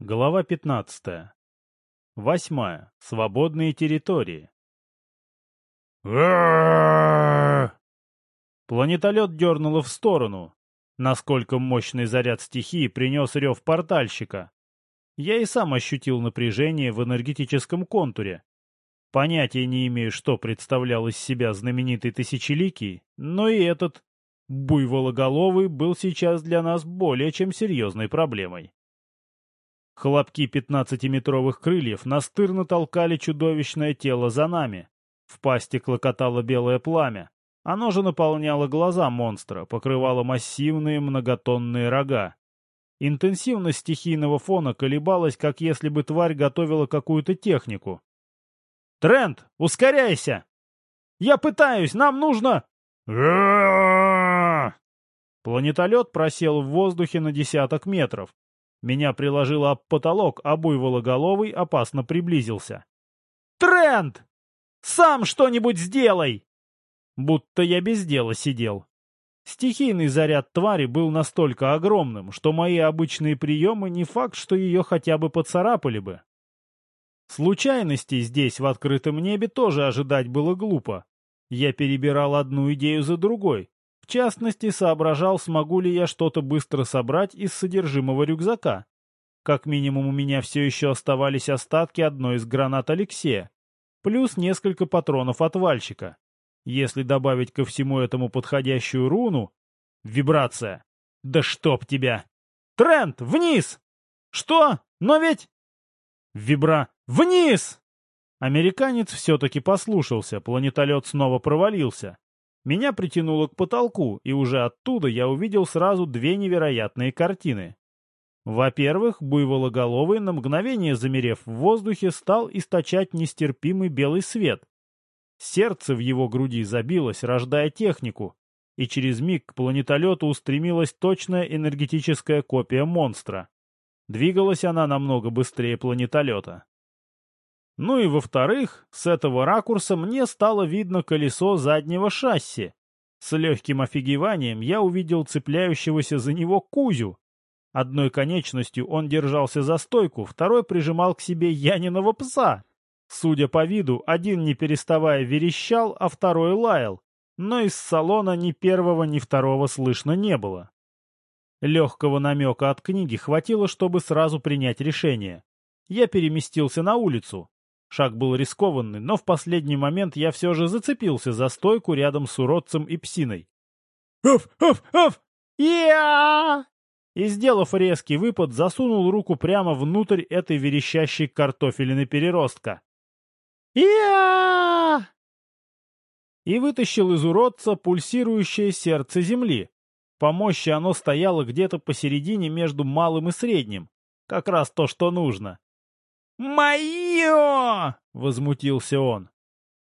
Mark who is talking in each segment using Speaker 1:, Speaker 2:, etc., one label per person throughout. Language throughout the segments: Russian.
Speaker 1: Глава 15. Восьмая. Свободные территории. Планетолет дернуло в сторону. Насколько мощный заряд стихии принес рев портальщика. Я и сам ощутил напряжение в энергетическом контуре. Понятия не имею, что представлял из себя знаменитый Тысячеликий, но и этот буйвологоловый был сейчас для нас более чем серьезной проблемой. Хлопки пятнадцатиметровых крыльев настырно толкали чудовищное тело за нами. В пасти клокотало белое пламя. Оно же наполняло глаза монстра, покрывало массивные многотонные рога. Интенсивность стихийного фона колебалась, как если бы тварь готовила какую-то технику. «Трент, ускоряйся!» «Я пытаюсь, нам нужно...» Планетолет просел в воздухе на десяток метров, меня приложило об потолок, а буйвологоловый опасно приблизился. «Тренд! Сам что-нибудь сделай!» Будто я без дела сидел. Стихийный заряд твари был настолько огромным, что мои обычные приемы не факт, что ее хотя бы поцарапали бы. Случайностей здесь, в открытом небе, тоже ожидать было глупо. Я перебирал одну идею за другой, в частности, соображал, смогу ли я что-то быстро собрать из содержимого рюкзака. Как минимум у меня все еще оставались остатки одной из гранат Алексея, плюс несколько патронов от вальщика. Если добавить ко всему этому подходящую руну... Вибрация. Да чтоб тебя! Тренд, вниз! Что? Но ведь... Вибра... Вниз! Американец все-таки послушался, планетолет снова провалился. Меня притянуло к потолку, и уже оттуда я увидел сразу две невероятные картины. Во-первых, буйвологоловый, на мгновение замерев в воздухе, стал источать нестерпимый белый свет. Сердце в его груди забилось, рождая технику, и через миг к планетолету устремилась точная энергетическая копия монстра. Двигалась она намного быстрее планетолета. Ну и во-вторых, с этого ракурса мне стало видно колесо заднего шасси. С легким офигеванием я увидел цепляющегося за него Кузю. Одной конечностью он держался за стойку, второй прижимал к себе Яниного пса. Судя по виду, один не переставая верещал, а второй лаял, но из салона ни первого, ни второго слышно не было. Легкого намека от книги хватило, чтобы сразу принять решение. Я переместился на улицу. Шаг был рискованный, но в последний момент я все же зацепился за стойку рядом с уродцем и псиной. «Оф, оф, оф! я И, сделав резкий выпад, засунул руку прямо внутрь этой верещащей картофелины переростка. я И вытащил из уродца пульсирующее сердце земли. По мощи оно стояло где-то посередине между малым и средним. Как раз то, что нужно. «Мое!» — возмутился он.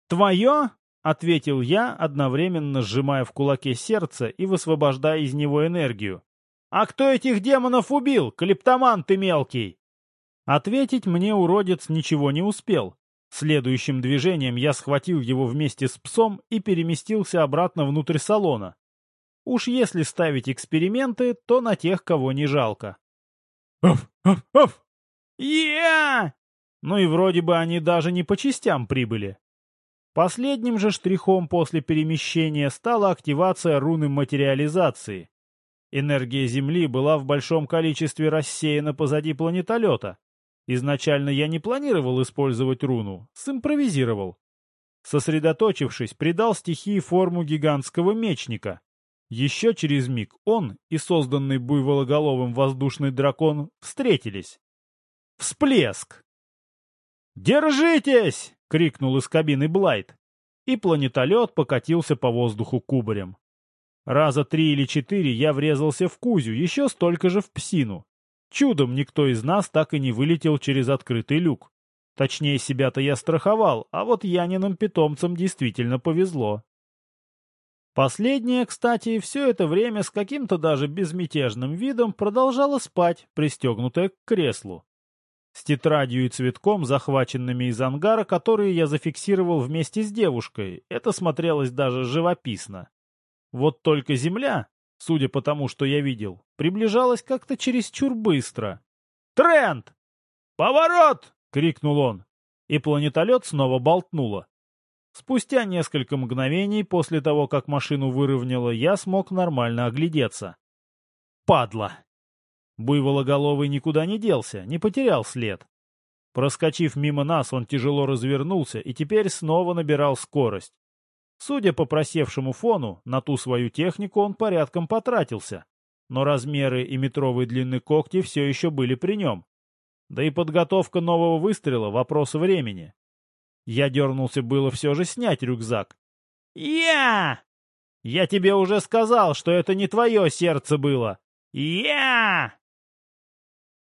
Speaker 1: «Твое?» — ответил я, одновременно сжимая в кулаке сердце и высвобождая из него энергию. «А кто этих демонов убил, клептоман ты мелкий?» Ответить мне уродец ничего не успел. Следующим движением я схватил его вместе с псом и переместился обратно внутрь салона. Уж если ставить эксперименты, то на тех, кого не жалко. «Оф, оф, оф!» «Я!» Ну и вроде бы они даже не по частям прибыли. Последним же штрихом после перемещения стала активация руны материализации. Энергия Земли была в большом количестве рассеяна позади планетолета. Изначально я не планировал использовать руну, симпровизировал. Сосредоточившись, придал стихии форму гигантского мечника. Еще через миг он и созданный буйвологоловым воздушный дракон встретились. Всплеск! «Держитесь!» — крикнул из кабины Блайт. И планетолет покатился по воздуху кубарем. Раза три или четыре я врезался в Кузю, еще столько же в псину. Чудом никто из нас так и не вылетел через открытый люк. Точнее, себя-то я страховал, а вот Яниным питомцам действительно повезло. Последняя, кстати, все это время с каким-то даже безмятежным видом продолжала спать, пристегнутая к креслу с тетрадью и цветком, захваченными из ангара, которые я зафиксировал вместе с девушкой. Это смотрелось даже живописно. Вот только земля, судя по тому, что я видел, приближалась как-то чересчур быстро. «Тренд! «Поворот!» — крикнул он, и планетолет снова болтнуло. Спустя несколько мгновений после того, как машину выровняло, я смог нормально оглядеться. Падла! Буйвологоловый никуда не делся, не потерял след. Проскочив мимо нас, он тяжело развернулся и теперь снова набирал скорость. Судя по просевшему фону, на ту свою технику он порядком потратился. Но размеры и метровой длины когти все еще были при нем. Да и подготовка нового выстрела — вопрос времени. Я дернулся было все же снять рюкзак. «Я!» «Я тебе уже сказал, что это не твое сердце было!» «Я!»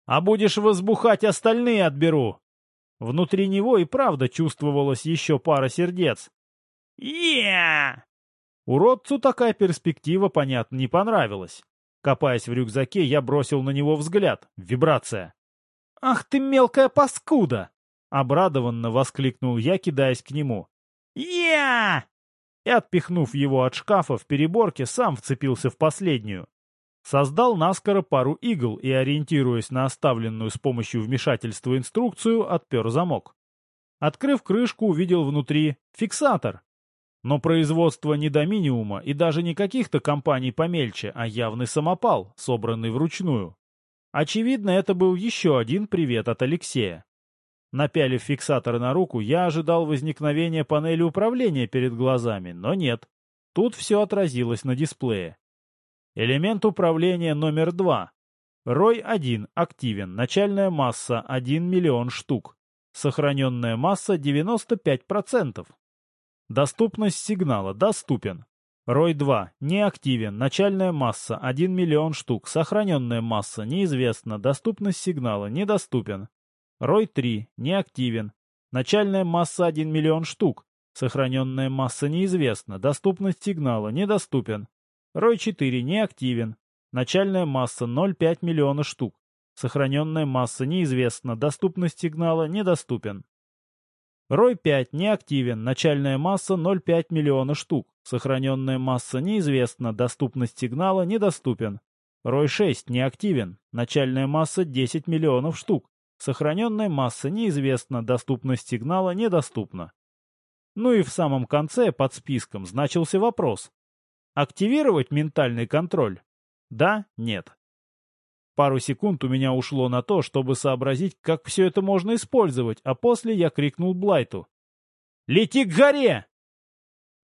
Speaker 1: «А будешь возбухать, остальные отберу!» Внутри него и правда чувствовалась еще пара сердец. «Я!» Уродцу такая перспектива, понятно, не понравилась. Копаясь в рюкзаке, я бросил на него взгляд. Вибрация. «Ах ты мелкая паскуда!» Обрадованно воскликнул я, кидаясь к нему. «Я!» И, отпихнув его от шкафа в переборке, сам вцепился в последнюю. Создал наскоро пару игл и, ориентируясь на оставленную с помощью вмешательства инструкцию, отпер замок. Открыв крышку, увидел внутри фиксатор. Но производство не до минимума и даже не каких-то компаний помельче, а явный самопал, собранный вручную. Очевидно, это был еще один привет от Алексея. Напялив фиксатор на руку, я ожидал возникновения панели управления перед глазами, но нет. Тут все отразилось на дисплее. Элемент управления номер 2. ROY-1 активен. Начальная масса 1 миллион штук. Сохраненная масса 95%. Доступность сигнала доступен. ROY-2 не активен. Начальная масса 1 миллион штук. Сохраненная масса неизвестна. Доступность сигнала недоступен. Рой-3 неактивен. Начальная масса 1 миллион штук. Сохраненная масса неизвестна. Доступность сигнала недоступен. Рой-4 неактивен. Начальная масса 0,5 миллиона штук. Сохраненная масса неизвестна. Доступность сигнала недоступен. Рой-5 неактивен. Начальная масса 0,5 миллиона штук. Сохраненная масса неизвестна. Доступность сигнала недоступен. Рой-6 неактивен. Начальная масса 10 миллионов штук. Сохраненная масса неизвестна, доступность сигнала недоступна. Ну и в самом конце под списком значился вопрос. Активировать ментальный контроль? Да, нет. Пару секунд у меня ушло на то, чтобы сообразить, как все это можно использовать, а после я крикнул Блайту. «Лети к горе!»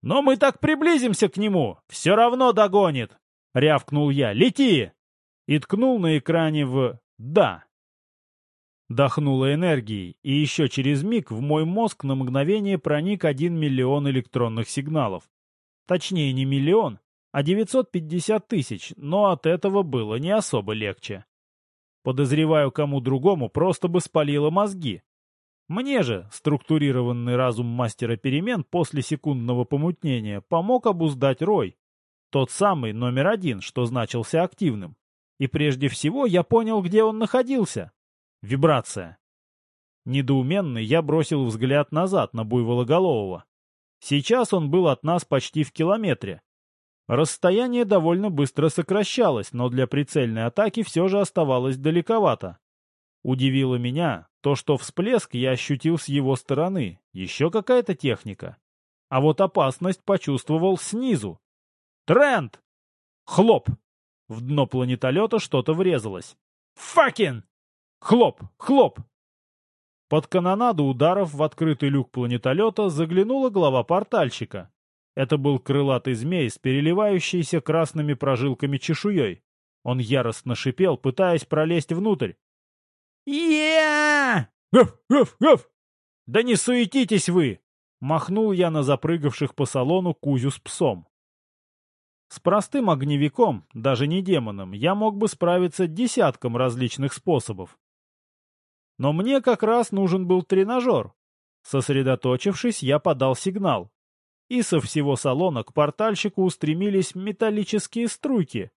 Speaker 1: «Но мы так приблизимся к нему! Все равно догонит!» — рявкнул я. «Лети!» И ткнул на экране в «Да». Дохнуло энергией, и еще через миг в мой мозг на мгновение проник один миллион электронных сигналов. Точнее, не миллион, а 950 тысяч, но от этого было не особо легче. Подозреваю, кому другому просто бы спалило мозги. Мне же структурированный разум мастера перемен после секундного помутнения помог обуздать Рой. Тот самый номер один, что значился активным. И прежде всего я понял, где он находился. Вибрация. Недоуменный я бросил взгляд назад на Буйвологолового. Сейчас он был от нас почти в километре. Расстояние довольно быстро сокращалось, но для прицельной атаки все же оставалось далековато. Удивило меня то, что всплеск я ощутил с его стороны. Еще какая-то техника. А вот опасность почувствовал снизу. Тренд! Хлоп! В дно планетолета что-то врезалось. «Факин!» Хлоп! Хлоп! Под канонаду ударов в открытый люк планетолета заглянула глава портальщика. Это был крылатый змей с переливающейся красными прожилками чешуей. Он яростно шипел, пытаясь пролезть внутрь. я Гав! Гав! Гав! Да не суетитесь вы! Махнул я на запрыгавших по салону Кузю с псом. С простым огневиком, даже не демоном, я мог бы справиться десятком различных способов. Но мне как раз нужен был тренажер. Сосредоточившись, я подал сигнал. И со всего салона к портальщику устремились металлические струйки.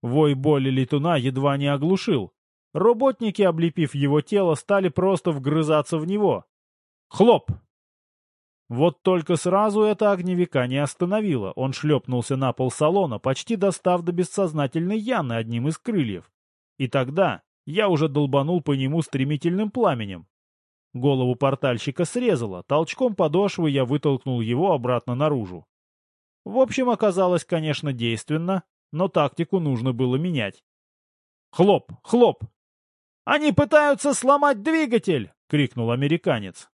Speaker 1: Вой боли летуна едва не оглушил. Работники, облепив его тело, стали просто вгрызаться в него. Хлоп! Вот только сразу это огневика не остановило. Он шлепнулся на пол салона, почти достав до бессознательной Яны одним из крыльев. И тогда я уже долбанул по нему стремительным пламенем. Голову портальщика срезало, толчком подошвы я вытолкнул его обратно наружу. В общем, оказалось, конечно, действенно, но тактику нужно было менять. Хлоп, хлоп! «Они пытаются сломать двигатель!» — крикнул американец.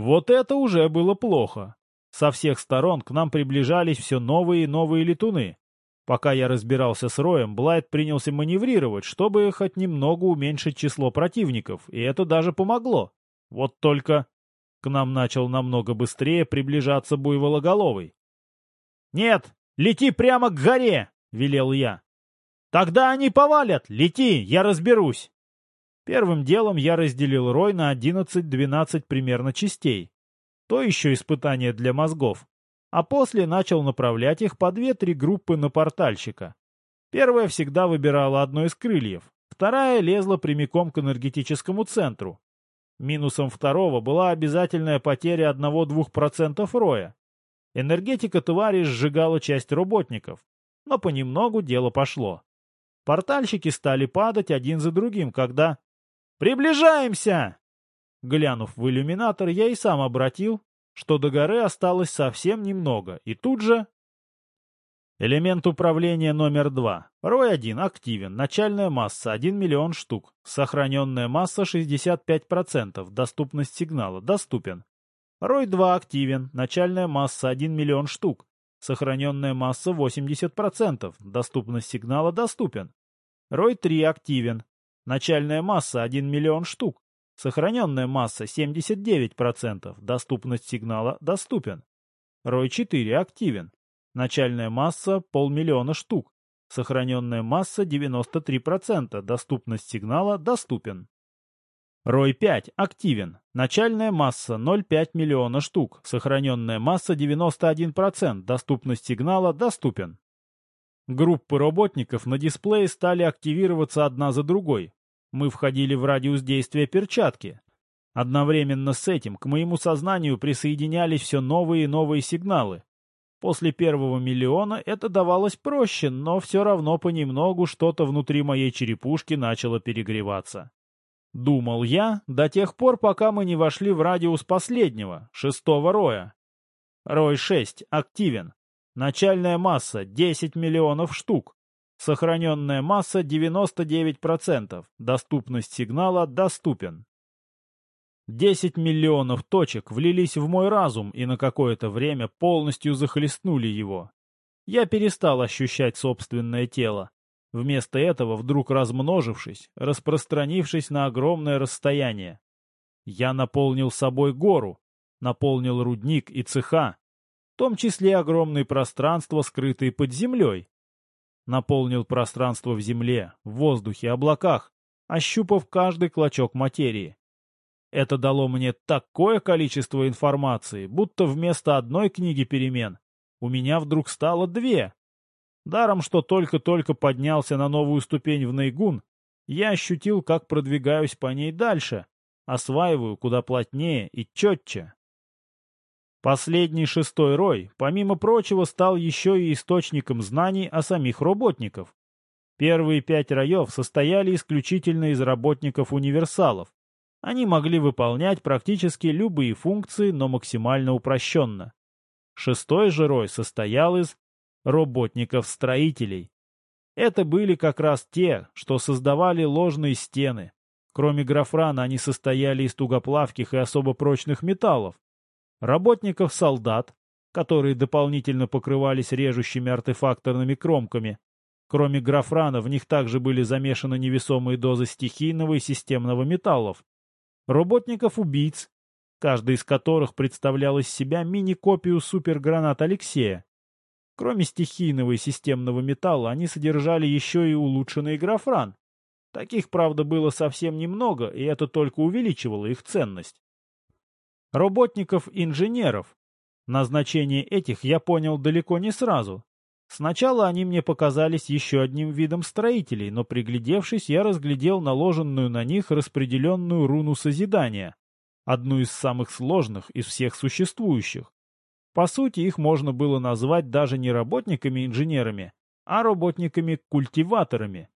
Speaker 1: Вот это уже было плохо. Со всех сторон к нам приближались все новые и новые летуны. Пока я разбирался с Роем, Блайт принялся маневрировать, чтобы хоть немного уменьшить число противников, и это даже помогло. Вот только к нам начал намного быстрее приближаться буйвологоловый. «Нет, лети прямо к горе!» — велел я. «Тогда они повалят! Лети, я разберусь!» Первым делом я разделил рой на 11-12 примерно частей. То еще испытание для мозгов. А после начал направлять их по 2-3 группы на портальщика. Первая всегда выбирала одно из крыльев, вторая лезла прямиком к энергетическому центру. Минусом второго была обязательная потеря 1-2% роя. Энергетика твари сжигала часть работников, но понемногу дело пошло. Портальщики стали падать один за другим, когда «Приближаемся!» Глянув в иллюминатор, я и сам обратил, что до горы осталось совсем немного, и тут же... Элемент управления номер 2. Рой 1 активен. Начальная масса 1 миллион штук. Сохраненная масса 65%. Доступность сигнала. Доступен. Рой 2 активен. Начальная масса 1 миллион штук. Сохраненная масса 80%. Доступность сигнала. Доступен. Рой 3 активен. Начальная масса 1 миллион штук. Сохраненная масса 79%. Доступность сигнала доступен. Рой 4 активен. Начальная масса полмиллиона штук. Сохраненная масса 93%. Доступность сигнала доступен. Рой 5 активен. Начальная масса 0,5 миллиона штук. Сохраненная масса 91%. Доступность сигнала доступен. Группы работников на дисплее стали активироваться одна за другой. Мы входили в радиус действия перчатки. Одновременно с этим к моему сознанию присоединялись все новые и новые сигналы. После первого миллиона это давалось проще, но все равно понемногу что-то внутри моей черепушки начало перегреваться. Думал я до тех пор, пока мы не вошли в радиус последнего, шестого роя. Рой 6 активен. Начальная масса 10 миллионов штук. Сохраненная масса 99%. Доступность сигнала доступен. 10 миллионов точек влились в мой разум и на какое-то время полностью захлестнули его. Я перестал ощущать собственное тело. Вместо этого, вдруг размножившись, распространившись на огромное расстояние. Я наполнил собой гору, наполнил рудник и цеха, том числе огромные пространства, скрытые под землей. Наполнил пространство в земле, в воздухе, облаках, ощупав каждый клочок материи. Это дало мне такое количество информации, будто вместо одной книги перемен у меня вдруг стало две. Даром, что только-только поднялся на новую ступень в Найгун, я ощутил, как продвигаюсь по ней дальше, осваиваю куда плотнее и четче. Последний шестой рой, помимо прочего, стал еще и источником знаний о самих работников. Первые пять роев состояли исключительно из работников-универсалов. Они могли выполнять практически любые функции, но максимально упрощенно. Шестой же рой состоял из работников-строителей. Это были как раз те, что создавали ложные стены. Кроме графрана они состояли из тугоплавких и особо прочных металлов, работников-солдат, которые дополнительно покрывались режущими артефакторными кромками. Кроме графрана, в них также были замешаны невесомые дозы стихийного и системного металлов. Работников-убийц, каждый из которых представлял из себя мини-копию супергранат Алексея. Кроме стихийного и системного металла, они содержали еще и улучшенный графран. Таких, правда, было совсем немного, и это только увеличивало их ценность работников-инженеров. Назначение этих я понял далеко не сразу. Сначала они мне показались еще одним видом строителей, но приглядевшись, я разглядел наложенную на них распределенную руну созидания. одну из самых сложных из всех существующих. По сути, их можно было назвать даже не работниками-инженерами, а работниками-культиваторами.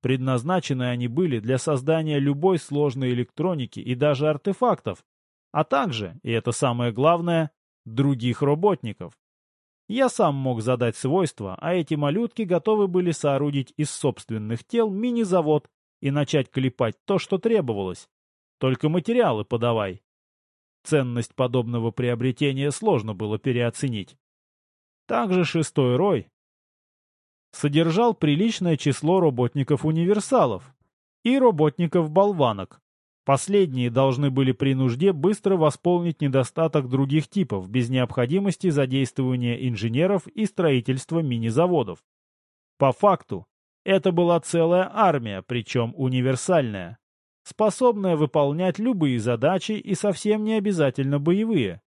Speaker 1: Предназначены они были для создания любой сложной электроники и даже артефактов, а также, и это самое главное, других работников. Я сам мог задать свойства, а эти малютки готовы были соорудить из собственных тел мини-завод и начать клепать то, что требовалось. Только материалы подавай. Ценность подобного приобретения сложно было переоценить. Также шестой рой содержал приличное число работников-универсалов и работников-болванок. Последние должны были при нужде быстро восполнить недостаток других типов, без необходимости задействования инженеров и строительства мини-заводов. По факту, это была целая армия, причем универсальная, способная выполнять любые задачи и совсем не обязательно боевые.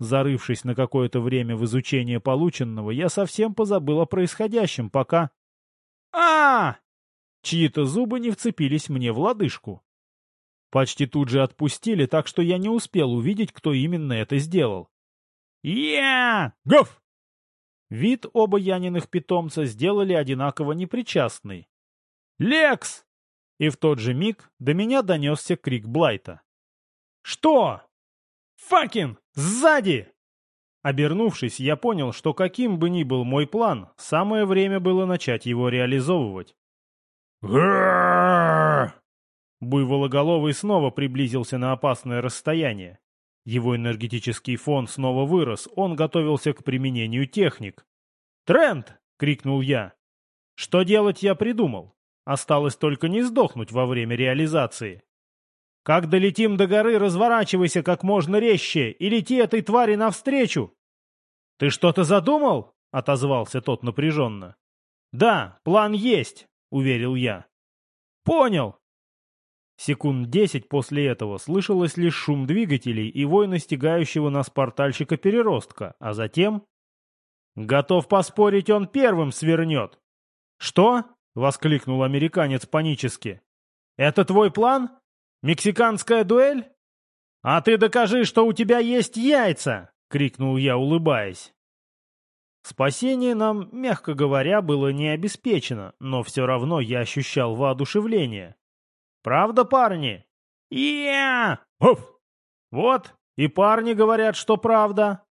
Speaker 1: Зарывшись на какое-то время в изучение полученного, я совсем позабыл о происходящем, пока... а, Чьи-то зубы не вцепились мне в лодыжку. Почти тут же отпустили, так что я не успел увидеть, кто именно это сделал. «Я! Гов!» Вид оба Яниных питомца сделали одинаково непричастный. «Лекс!» И в тот же миг до меня донесся крик Блайта. «Что?» «Факин! Сзади!» Обернувшись, я понял, что каким бы ни был мой план, самое время было начать его реализовывать. Буйвологоловый снова приблизился на опасное расстояние. Его энергетический фон снова вырос, он готовился к применению техник. «Тренд!» — крикнул я. «Что делать я придумал. Осталось только не сдохнуть во время реализации. Как долетим до горы, разворачивайся как можно резче и лети этой твари навстречу!» «Ты что-то задумал?» — отозвался тот напряженно. «Да, план есть», — уверил я. «Понял. Секунд десять после этого слышалось лишь шум двигателей и вой настигающего нас портальщика-переростка, а затем... «Готов поспорить, он первым свернет!» «Что?» — воскликнул американец панически. «Это твой план? Мексиканская дуэль?» «А ты докажи, что у тебя есть яйца!» — крикнул я, улыбаясь. Спасение нам, мягко говоря, было не обеспечено, но все равно я ощущал воодушевление. Правда, парни? Я! Вот, и парни говорят, что правда.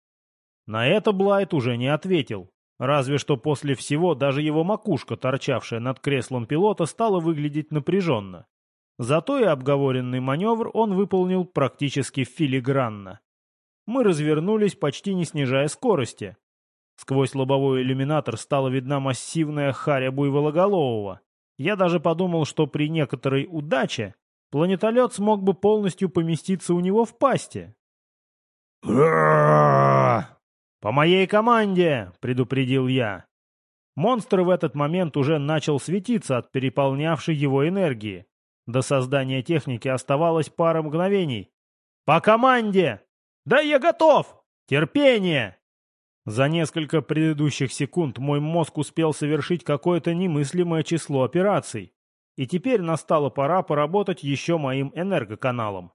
Speaker 1: На это Блайт уже не ответил. Разве что после всего даже его макушка, торчавшая над креслом пилота, стала выглядеть напряженно. Зато и обговоренный маневр он выполнил практически филигранно. Мы развернулись, почти не снижая скорости. Сквозь лобовой иллюминатор стала видна массивная харя буйвологолового. Я даже подумал, что при некоторой удаче планетолет смог бы полностью поместиться у него в пасти. «По моей команде!» — предупредил я. Монстр в этот момент уже начал светиться от переполнявшей его энергии. До создания техники оставалось пара мгновений. «По команде!» «Да я готов! Терпение!» За несколько предыдущих секунд мой мозг успел совершить какое-то немыслимое число операций, и теперь настала пора поработать еще моим энергоканалом.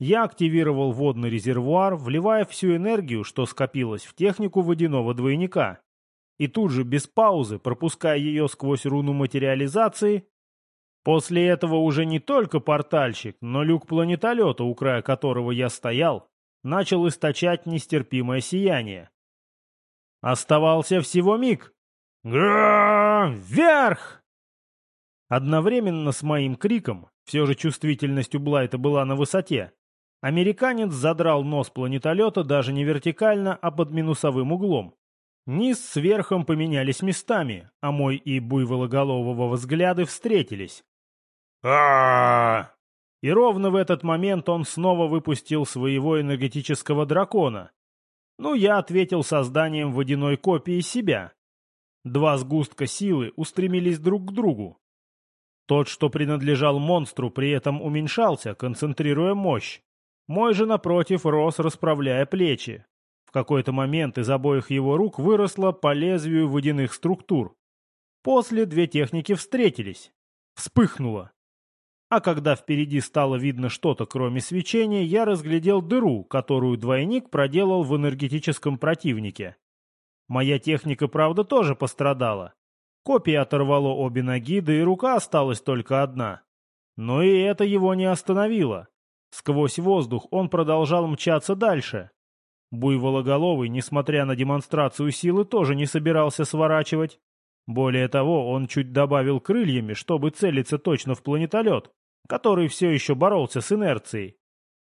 Speaker 1: Я активировал водный резервуар, вливая всю энергию, что скопилось в технику водяного двойника, и тут же без паузы, пропуская ее сквозь руну материализации, после этого уже не только портальщик, но люк планетолета, у края которого я стоял, начал источать нестерпимое сияние. Оставался всего миг. Гра! Вверх! Одновременно с моим криком, все же чувствительность у Блайта была на высоте, американец задрал нос планетолета даже не вертикально, а под минусовым углом. Низ с верхом поменялись местами, а мой и буйвологолового взгляды встретились. а И ровно в этот момент он снова выпустил своего энергетического дракона, ну, я ответил созданием водяной копии себя. Два сгустка силы устремились друг к другу. Тот, что принадлежал монстру, при этом уменьшался, концентрируя мощь. Мой же, напротив, рос, расправляя плечи. В какой-то момент из обоих его рук выросло по лезвию водяных структур. После две техники встретились. Вспыхнуло. А когда впереди стало видно что-то, кроме свечения, я разглядел дыру, которую двойник проделал в энергетическом противнике. Моя техника, правда, тоже пострадала. Копия оторвало обе ноги, да и рука осталась только одна. Но и это его не остановило. Сквозь воздух он продолжал мчаться дальше. Буйвологоловый, несмотря на демонстрацию силы, тоже не собирался сворачивать. Более того, он чуть добавил крыльями, чтобы целиться точно в планетолет, который все еще боролся с инерцией.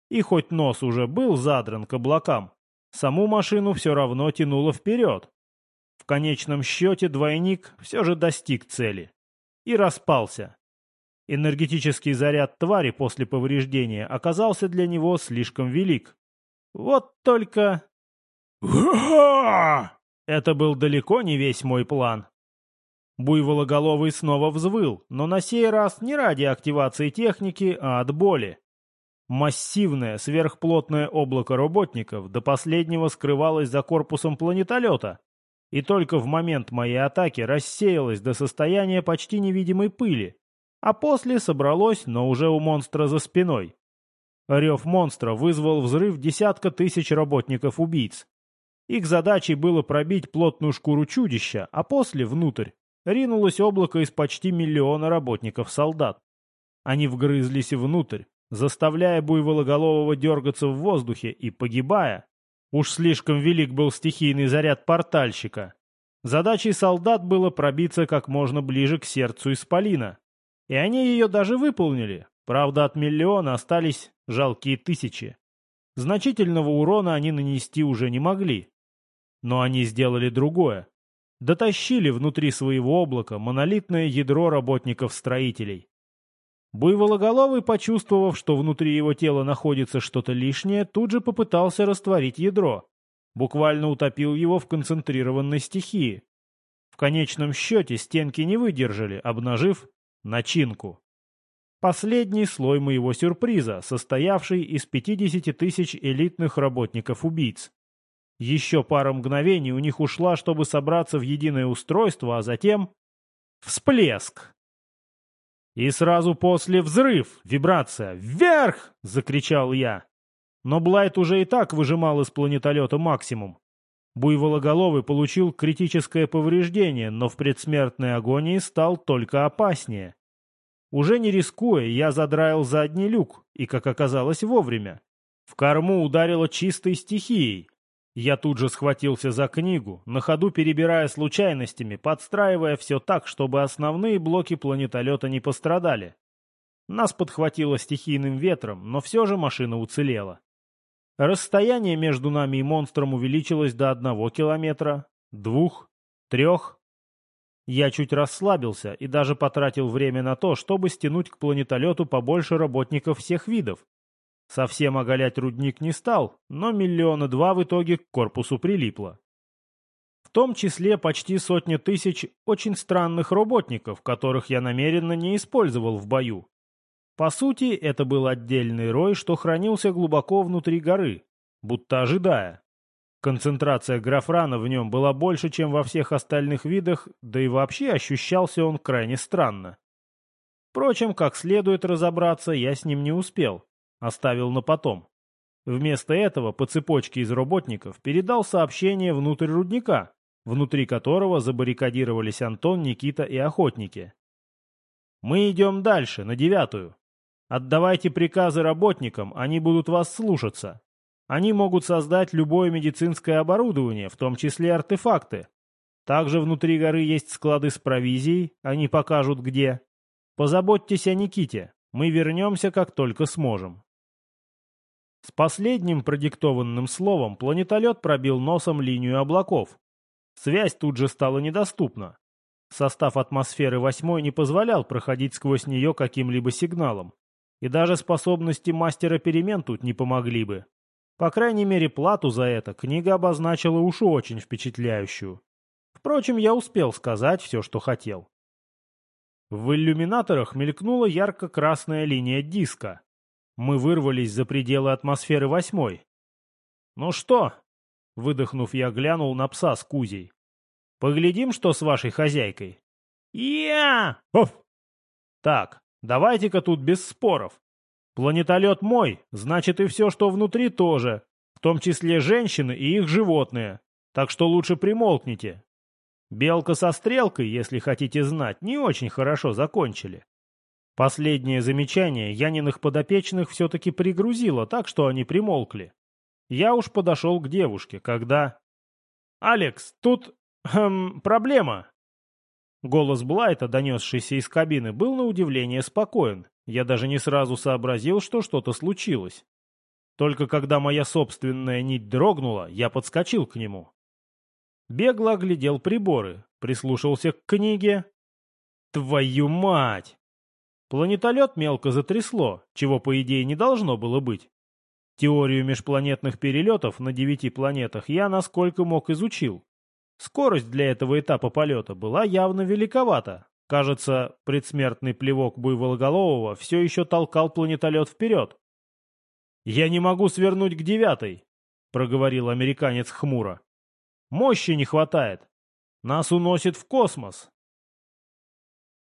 Speaker 1: И хоть нос уже был задран к облакам, саму машину все равно тянуло вперед. В конечном счете двойник все же достиг цели. И распался. Энергетический заряд твари после повреждения оказался для него слишком велик. Вот только... Это был далеко не весь мой план. Буйвологоловый снова взвыл, но на сей раз не ради активации техники, а от боли. Массивное сверхплотное облако работников до последнего скрывалось за корпусом планетолета, и только в момент моей атаки рассеялось до состояния почти невидимой пыли, а после собралось, но уже у монстра за спиной. Рев монстра вызвал взрыв десятка тысяч работников-убийц. Их задачей было пробить плотную шкуру чудища, а после, внутрь, ринулось облако из почти миллиона работников-солдат. Они вгрызлись внутрь, заставляя буйвологолового дергаться в воздухе и погибая. Уж слишком велик был стихийный заряд портальщика. Задачей солдат было пробиться как можно ближе к сердцу Исполина. И они ее даже выполнили. Правда, от миллиона остались жалкие тысячи. Значительного урона они нанести уже не могли. Но они сделали другое. Дотащили внутри своего облака монолитное ядро работников-строителей. Буйвологоловый, почувствовав, что внутри его тела находится что-то лишнее, тут же попытался растворить ядро. Буквально утопил его в концентрированной стихии. В конечном счете стенки не выдержали, обнажив начинку. Последний слой моего сюрприза, состоявший из 50 тысяч элитных работников-убийц. Еще пара мгновений у них ушла, чтобы собраться в единое устройство, а затем... Всплеск! И сразу после взрыв, вибрация. «Вверх!» — закричал я. Но Блайт уже и так выжимал из планетолета максимум. Буйвологоловый получил критическое повреждение, но в предсмертной агонии стал только опаснее. Уже не рискуя, я задраил задний люк, и, как оказалось, вовремя. В корму ударило чистой стихией. Я тут же схватился за книгу, на ходу перебирая случайностями, подстраивая все так, чтобы основные блоки планетолета не пострадали. Нас подхватило стихийным ветром, но все же машина уцелела. Расстояние между нами и монстром увеличилось до одного километра, двух, трех. Я чуть расслабился и даже потратил время на то, чтобы стянуть к планетолету побольше работников всех видов, Совсем оголять рудник не стал, но миллиона два в итоге к корпусу прилипло. В том числе почти сотни тысяч очень странных работников, которых я намеренно не использовал в бою. По сути, это был отдельный рой, что хранился глубоко внутри горы, будто ожидая. Концентрация графрана в нем была больше, чем во всех остальных видах, да и вообще ощущался он крайне странно. Впрочем, как следует разобраться, я с ним не успел. Оставил на потом. Вместо этого по цепочке из работников передал сообщение внутрь рудника, внутри которого забаррикадировались Антон, Никита и охотники. «Мы идем дальше, на девятую. Отдавайте приказы работникам, они будут вас слушаться. Они могут создать любое медицинское оборудование, в том числе артефакты. Также внутри горы есть склады с провизией, они покажут где. Позаботьтесь о Никите, мы вернемся, как только сможем». С последним продиктованным словом планетолет пробил носом линию облаков. Связь тут же стала недоступна. Состав атмосферы восьмой не позволял проходить сквозь нее каким-либо сигналом. И даже способности мастера перемен тут не помогли бы. По крайней мере, плату за это книга обозначила уж очень впечатляющую. Впрочем, я успел сказать все, что хотел. В иллюминаторах мелькнула ярко-красная линия диска. Мы вырвались за пределы атмосферы восьмой. «Ну что?» — выдохнув, я глянул на пса с Кузей. «Поглядим, что с вашей хозяйкой». «Я!» «Оф!» «Так, Давайте-ка тут без споров. Планетолет мой, значит и все, что внутри тоже, в том числе женщины и их животные. Так что лучше примолкните. Белка со стрелкой, если хотите знать, не очень хорошо закончили. Последнее замечание Яниных подопечных все-таки пригрузило так, что они примолкли. Я уж подошел к девушке, когда... «Алекс, тут... Эм, проблема!» Голос Блайта, донесшийся из кабины, был на удивление спокоен. Я даже не сразу сообразил, что что-то случилось. Только когда моя собственная нить дрогнула, я подскочил к нему. Бегло оглядел приборы, прислушался к книге. Твою мать! Планетолет мелко затрясло, чего, по идее, не должно было быть. Теорию межпланетных перелетов на девяти планетах я насколько мог изучил. Скорость для этого этапа полета была явно великовата. Кажется, предсмертный плевок буйвологолового все еще толкал планетолет вперед. «Я не могу свернуть к девятой», — проговорил американец хмуро. «Мощи не хватает. Нас уносит в космос.